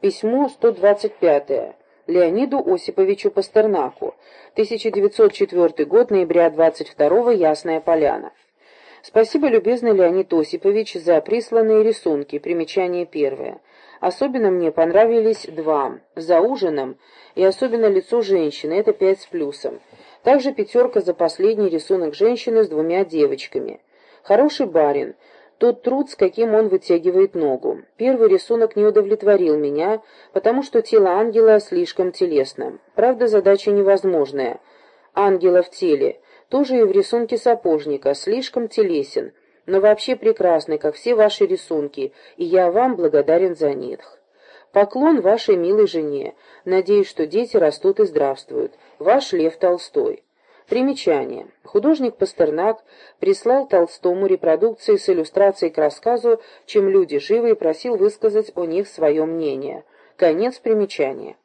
Письмо 125. Леониду Осиповичу Пастернаку. 1904 год, ноября 22 Ясная Поляна. Спасибо, любезный Леонид Осипович, за присланные рисунки. Примечание первое. Особенно мне понравились два. За ужином и особенно лицо женщины. Это пять с плюсом. Также пятерка за последний рисунок женщины с двумя девочками. Хороший барин. Тот труд, с каким он вытягивает ногу. Первый рисунок не удовлетворил меня, потому что тело ангела слишком телесно. Правда, задача невозможная. Ангела в теле. Тоже и в рисунке сапожника. Слишком телесен. Но вообще прекрасный, как все ваши рисунки, и я вам благодарен за них. Поклон вашей милой жене. Надеюсь, что дети растут и здравствуют. Ваш Лев Толстой. Примечание. Художник Пастернак прислал Толстому репродукции с иллюстрацией к рассказу «Чем люди живы» и просил высказать о них свое мнение. Конец примечания.